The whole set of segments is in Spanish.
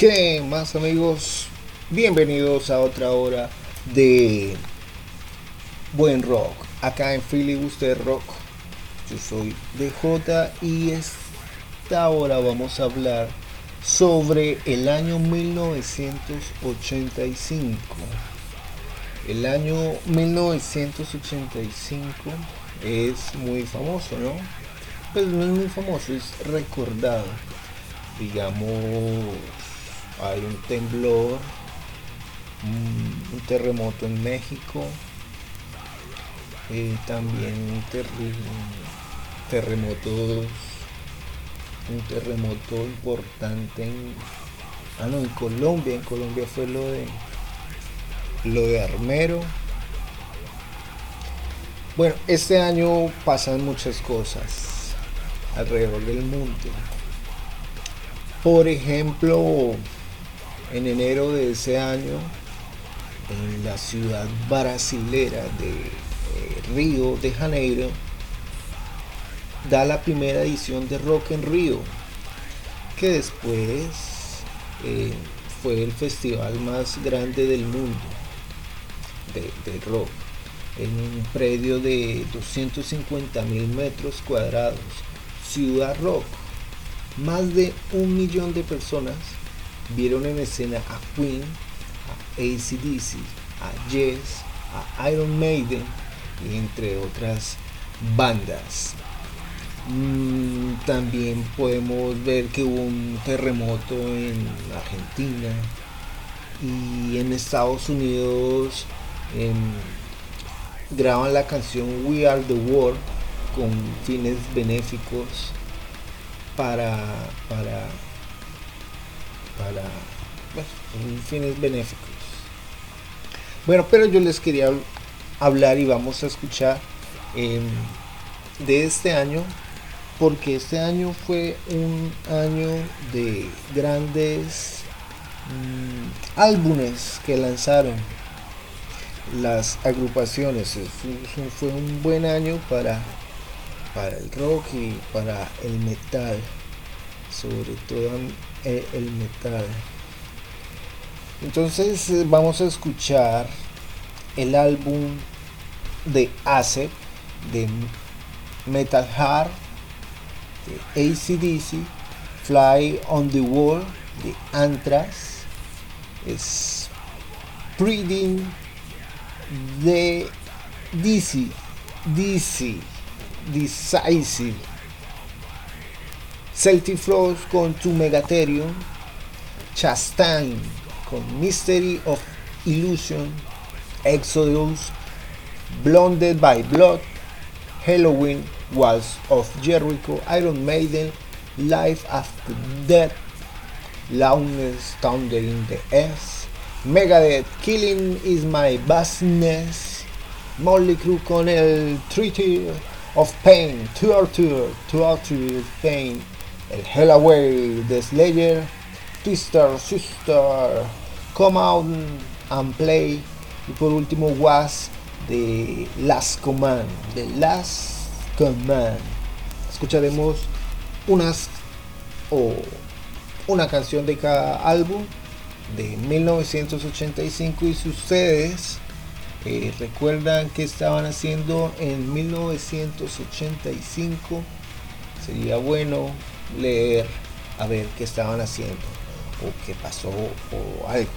¿Qué más amigos? Bienvenidos a otra hora de buen rock. Acá en Philly Rock. Yo soy DJ y esta hora vamos a hablar sobre el año 1985. El año 1985 es muy famoso, ¿no? Pues no es muy famoso, es recordado. Digamos, hay un temblor, un, terremoto en México, eh, también un terremoto, un terremoto importante en, ah, no, en Colombia, en Colombia fue lo de lo de Armero. Bueno, este año pasan muchas cosas alrededor del mundo. Por ejemplo, en enero de ese año, en la ciudad brasilera de eh, Río de Janeiro, da la primera edición de Rock en Río, que después eh, fue el festival más grande del mundo de, de rock, en un predio de 250 mil metros cuadrados, Ciudad Rock. Más de un millón de personas vieron en escena a Queen, a ACDC, a Yes, a Iron Maiden y entre otras bandas. Mm, también podemos ver que hubo un terremoto en Argentina y en Estados Unidos em, graban la canción We Are the World con fines benéficos para, para para fines benéficos. Bueno, pero yo les quería hablar y vamos a escuchar em, de este año, porque este año fue un año de grandes mm, álbumes que lanzaron las agrupaciones. Fue un buen año para, para el rock y para el metal, sobre todo el metal. Entonces eh, vamos a escuchar el álbum de ACE de Metal Heart, de ACDC, Fly on the Wall de Anthrax, Spreading de DC, DC, Decisive Celtic Frost con Tu Megatherium, Chastain con Mystery of Illusion, Exodus, Blonded by Blood, Halloween, Walls of Jericho, Iron Maiden, Life After Death, Loudness, Thunder in the Earth, Megadeth, Killing is My Business, Molly Crew con el Treaty of Pain, Torture, Torture, Pain, el Hellaway de Slayer, Twister, Sister, Come Out and Play y por último Was de Last Command, de Last Command. Escucharemos unas o una canción de cada álbum de 1985 y si ustedes eh, recuerdan que estaban haciendo en 1985 sería bueno leer a ver qué estaban haciendo o qué pasó o algo.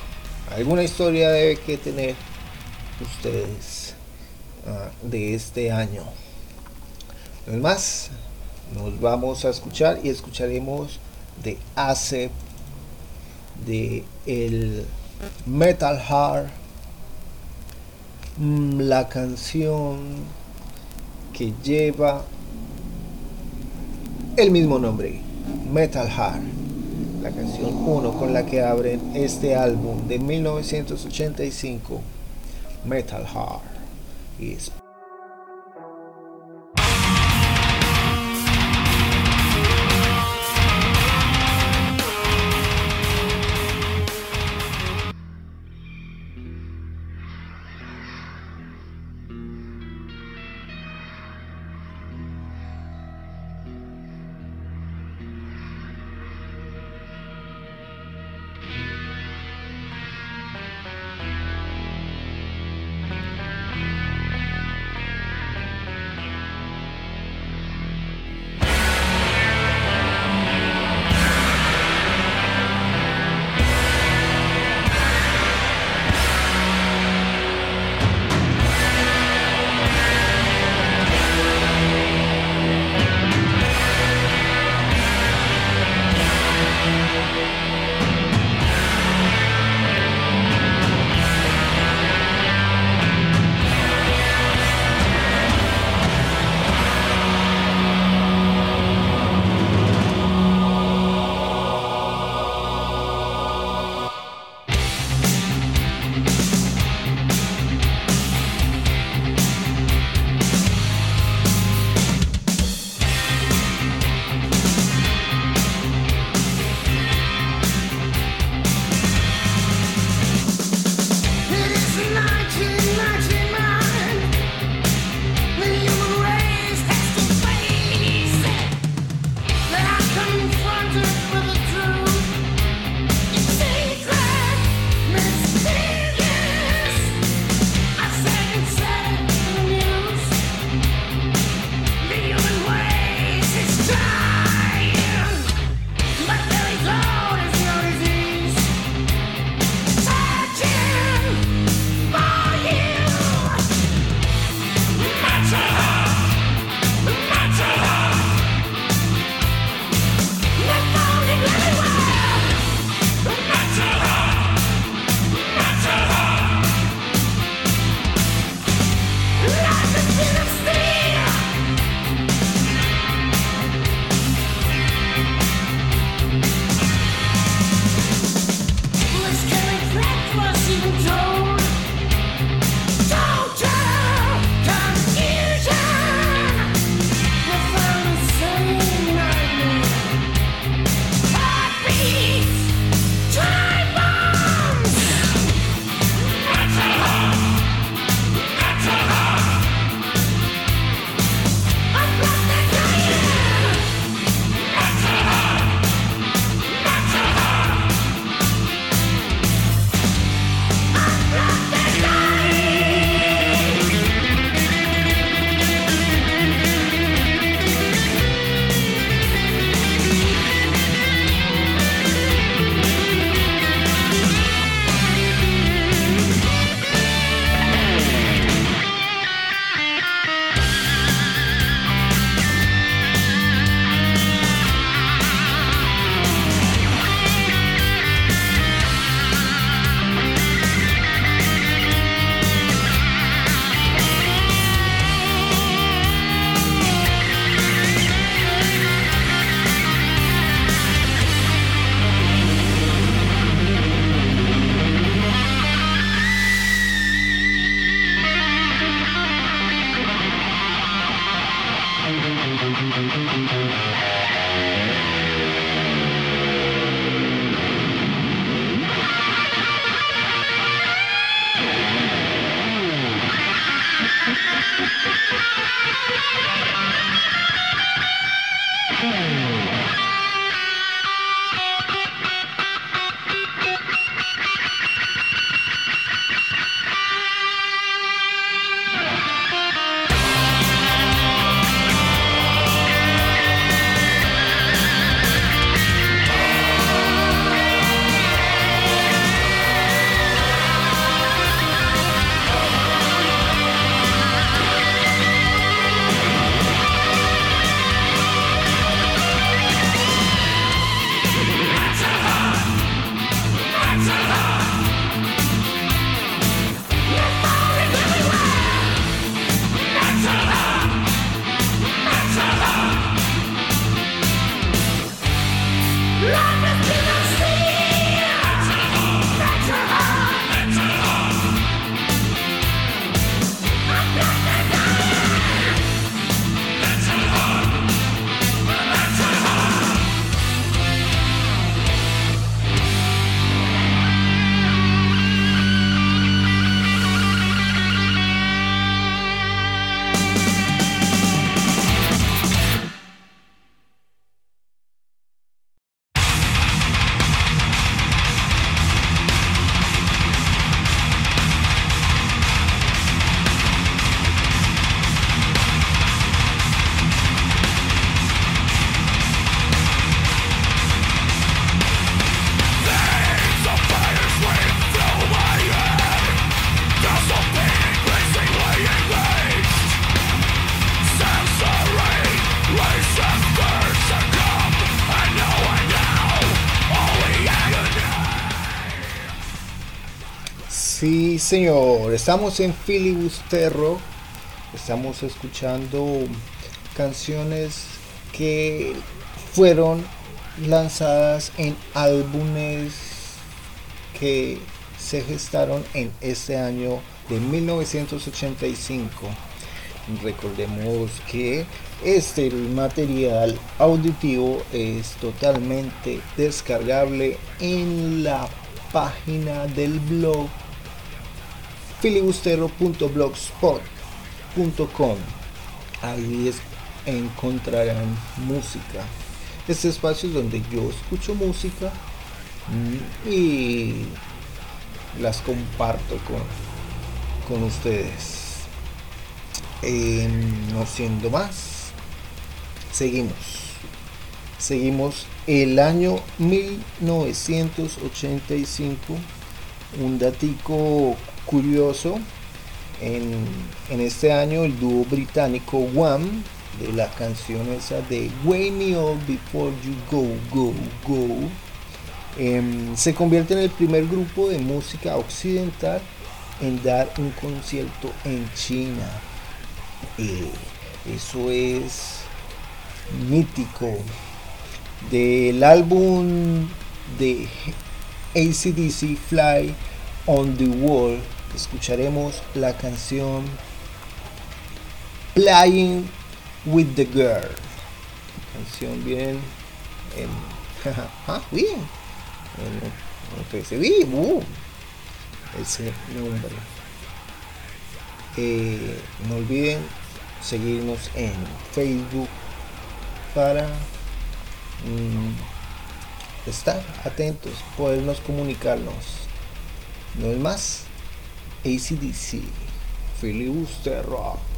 Alguna historia debe que tener ustedes ah, de este año. No más, nos vamos a escuchar y escucharemos de ACE, de el Metal Heart, mm, la canción que lleva el mismo nombre, Metal Heart, la canción 1 con la que abren este álbum de 1985, Metal Heart. Y Sí, señor, estamos en Filibusterro, estamos escuchando canciones que fueron lanzadas en álbumes que se gestaron en este año de 1985. Recordemos que este material auditivo es totalmente descargable en la página del blog filibustero.blogspot.com. Ahí encontrarán música. Este espacio es donde yo escucho música mm, y las comparto con, con ustedes. Em, no siendo más, seguimos. Seguimos el año 1985. Un datico curioso, en, este año el dúo británico Wham de la canción esa de Way Me Up Before You Go, Go, Go, em, se convierte en el primer grupo de música occidental en dar un concierto en China. Eh, eso es mítico. Del álbum de ACDC Fly on the Wall escucharemos la canción Playing with the Girl. Canción bien. ah, bien. Uh, ese nombre. Eh, no olviden seguirnos en Facebook para mm, estar atentos, podernos comunicarnos. No es más. ACDC. Filibuster Rock.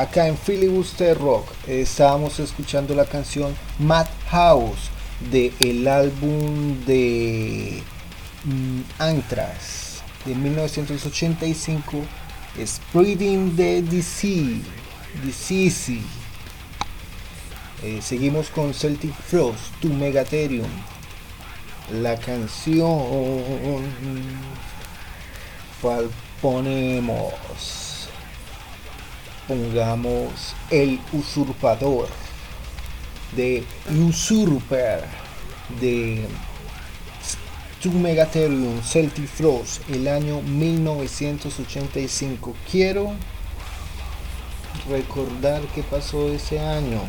Acá en Filibuster Rock. Estábamos escuchando la canción Madhouse de el álbum de mm, Anthrax de 1985 Spreading the Disease. Disease. Eh, seguimos con Celtic Frost, Tu Megatherium. La canción. ¿Cuál ponemos? Pongamos el usurpador de usurper de To Megatherium Celtic Frost, el año 1985. Quiero recordar qué pasó ese año.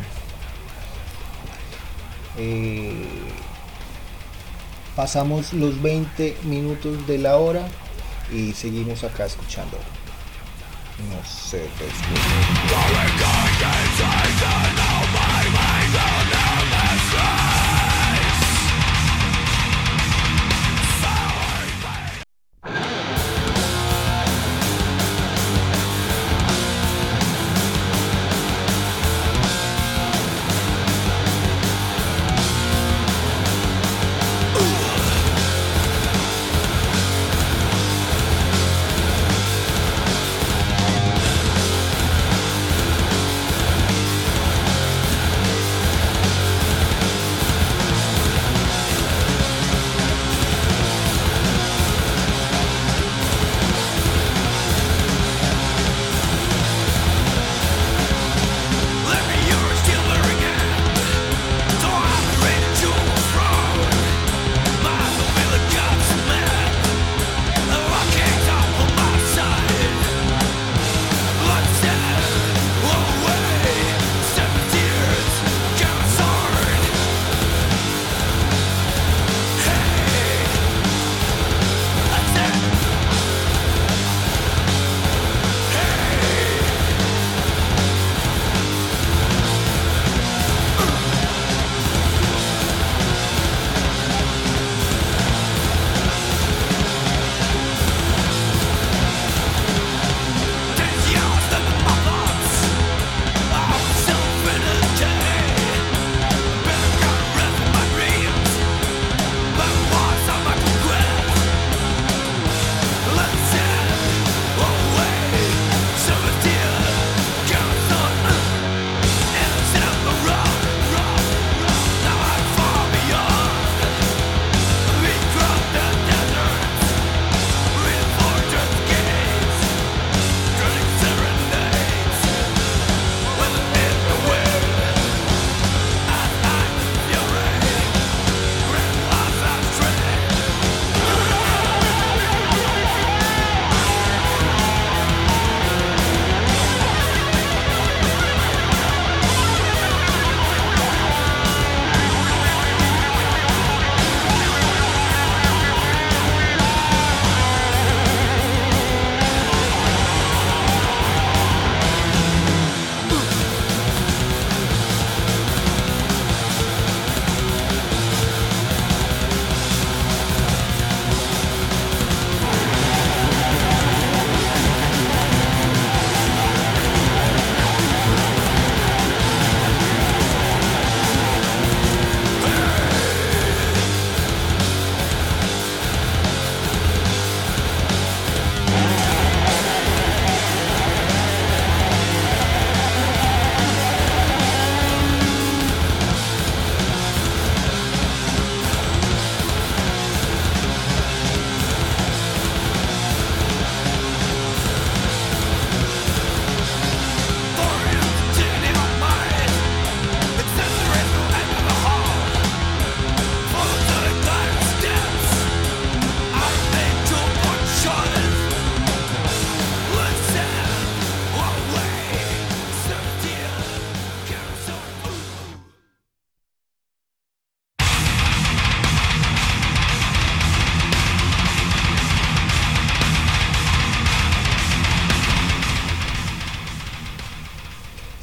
Eh, pasamos los 20 minutos de la hora y seguimos acá escuchando. No sé,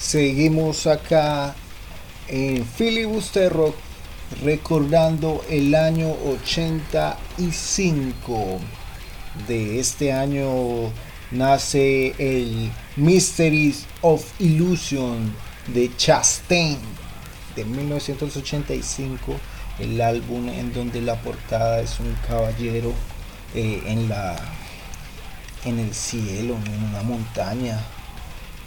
Seguimos acá en Filibuster Rock recordando el año 85. De este año nace el Mysteries of Illusion de Chastain de 1985. El álbum en donde la portada es un caballero eh, en la en el cielo, en una montaña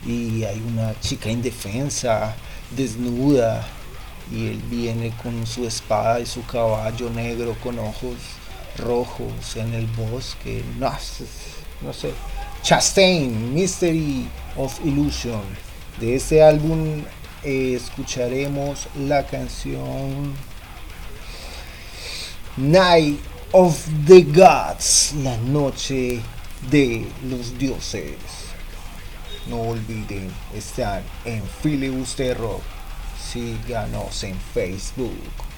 y hay una chica indefensa, desnuda, y él viene con su espada y su caballo negro con ojos rojos en el bosque. No, no sé. Chastain, Mystery of Illusion. De este álbum eh, escucharemos la canción Night of the Gods, la noche de los dioses. No olviden estar en Filibuster Rock. Síganos en Facebook.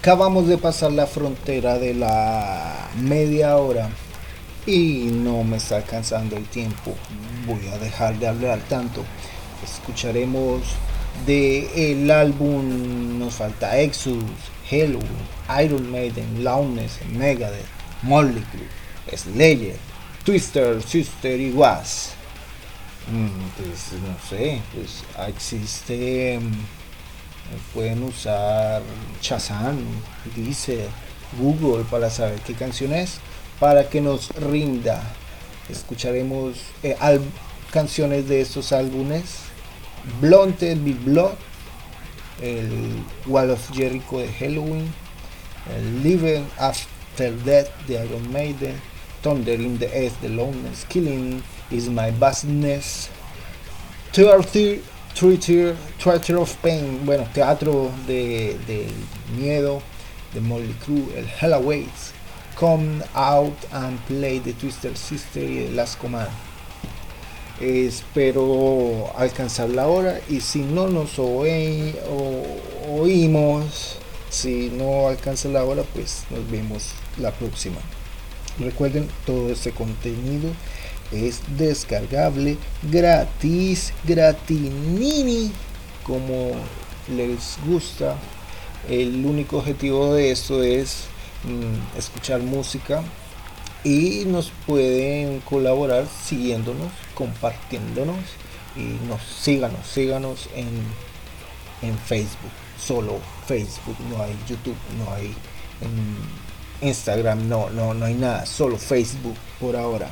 Acabamos de pasar la frontera de la media hora y no me está alcanzando el tiempo. Voy a dejar de hablar tanto. Escucharemos de el álbum nos falta Exodus, Hello, Iron Maiden, Loudness, Megadeth, Motley Crue, Slayer, Twister, Sister y Was. Mm, pues no sé, pues existe pueden usar Shazam, dice Google para saber qué canción es, para que nos rinda. Escucharemos eh, canciones de estos álbumes. Blonde Big Blood, el Wall of Jericho de Halloween, Living After Death de Iron Maiden, Thunder in the East de Loneliness, Killing is My Business, 30 Theater, of Pain, bueno, teatro de, miedo de Molly Crew, el Hell Awaits, Come Out and Play the Twister Sister y el Last Command. Espero alcanzar la hora y si no nos oímos, si no alcanza la hora, pues nos vemos la próxima. Recuerden todo este contenido es descargable gratis, gratinini, como les gusta. El único objetivo de esto es mm, escuchar música y nos pueden colaborar siguiéndonos, compartiéndonos y nos síganos, síganos en, en Facebook, solo Facebook, no hay YouTube, no hay Instagram, no, no, no hay nada, solo Facebook por ahora.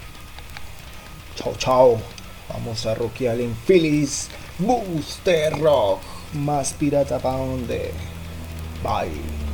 Chao, chao. Vamos a rockear en Phillies Booster Rock. Más pirata para. Bye.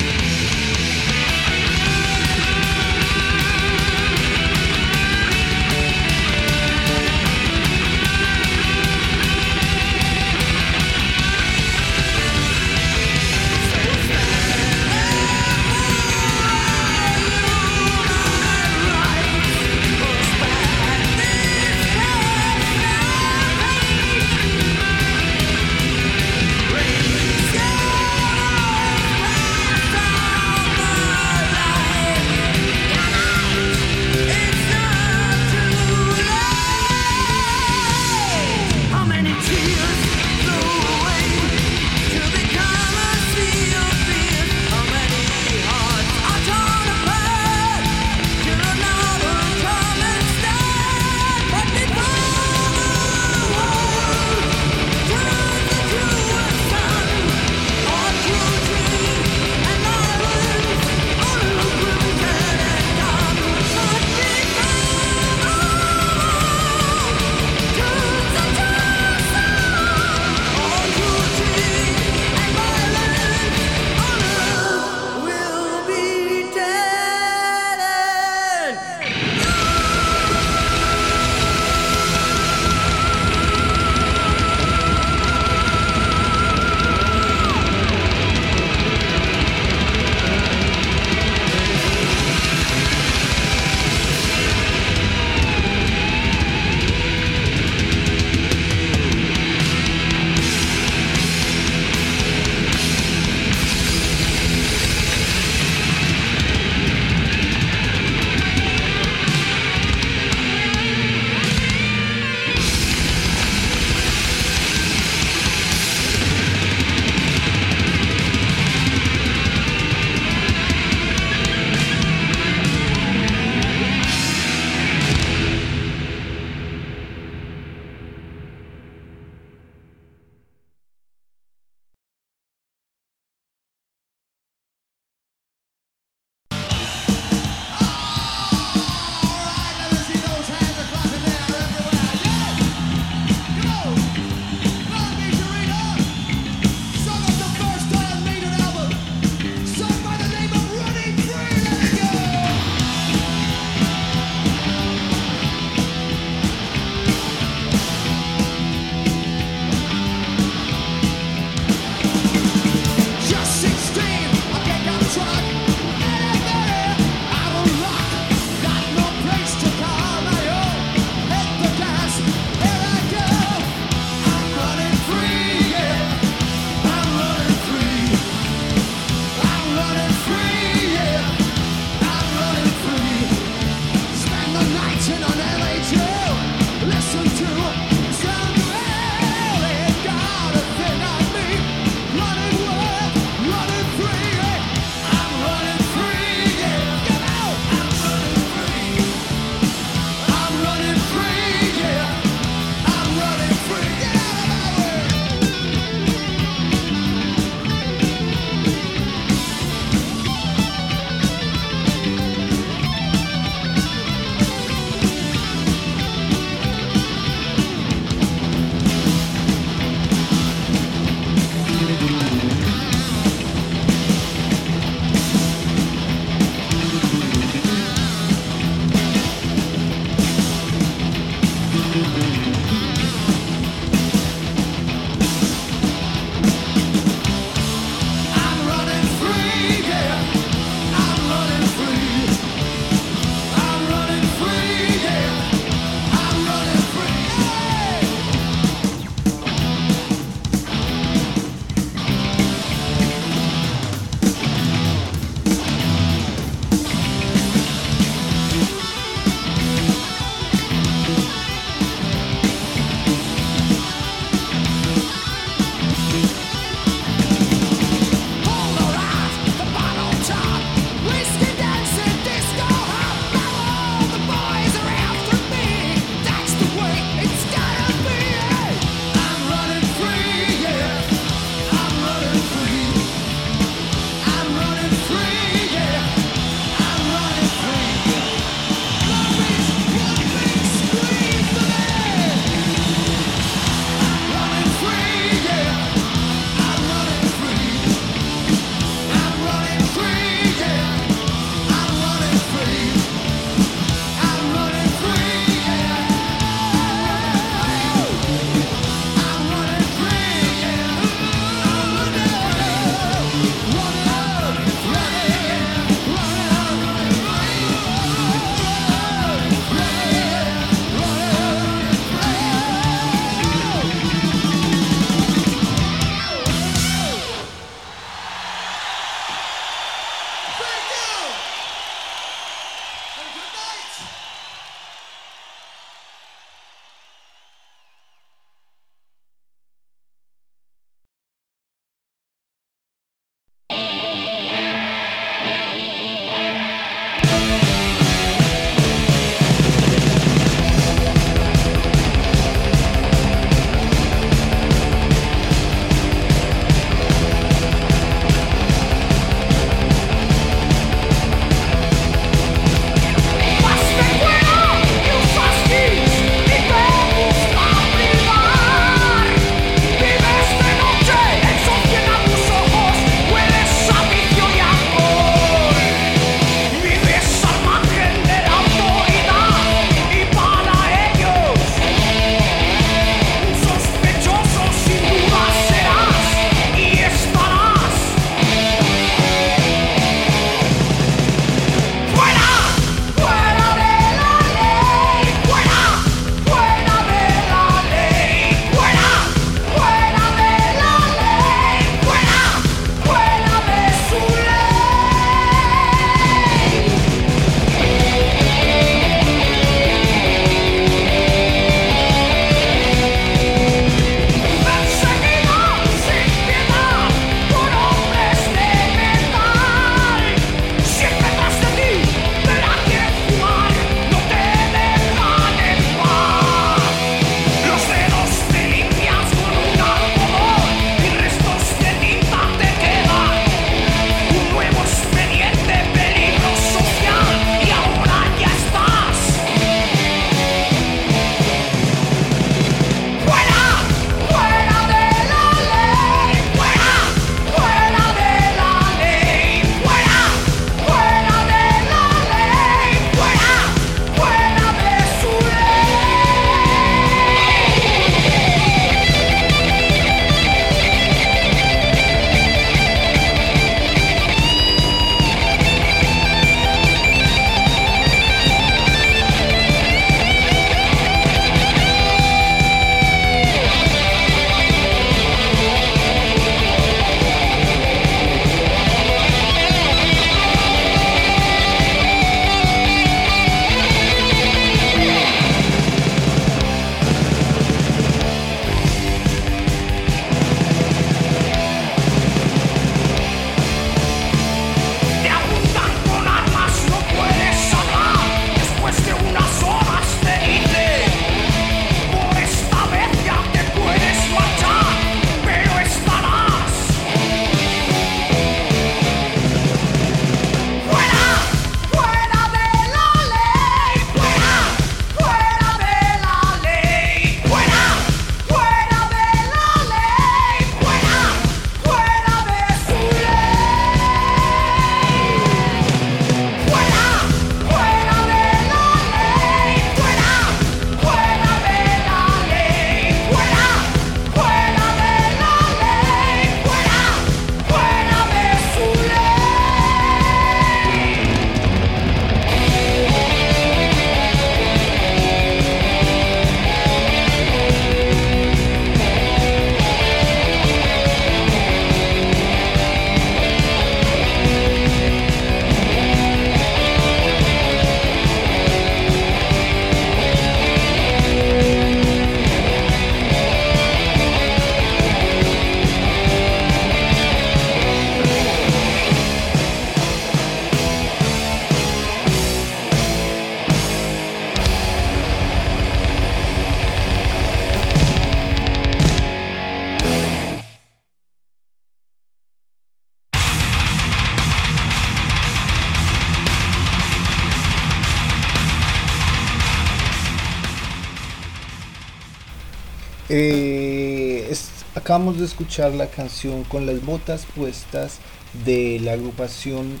Acabamos de escuchar la canción con las botas puestas de la agrupación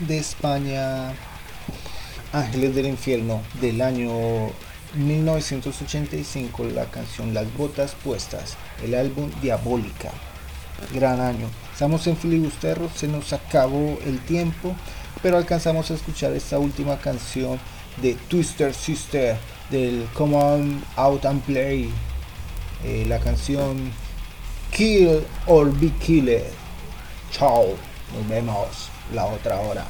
de España Ángeles del Infierno del año 1985, la canción Las botas puestas, el álbum Diabólica. Gran año. Estamos en Filibusterro, se nos acabó el tiempo, pero alcanzamos a escuchar esta última canción de Twister Sister del Come On Out and Play. Eh, la canción Kill or Be Killed. Chao, nos vemos la otra hora.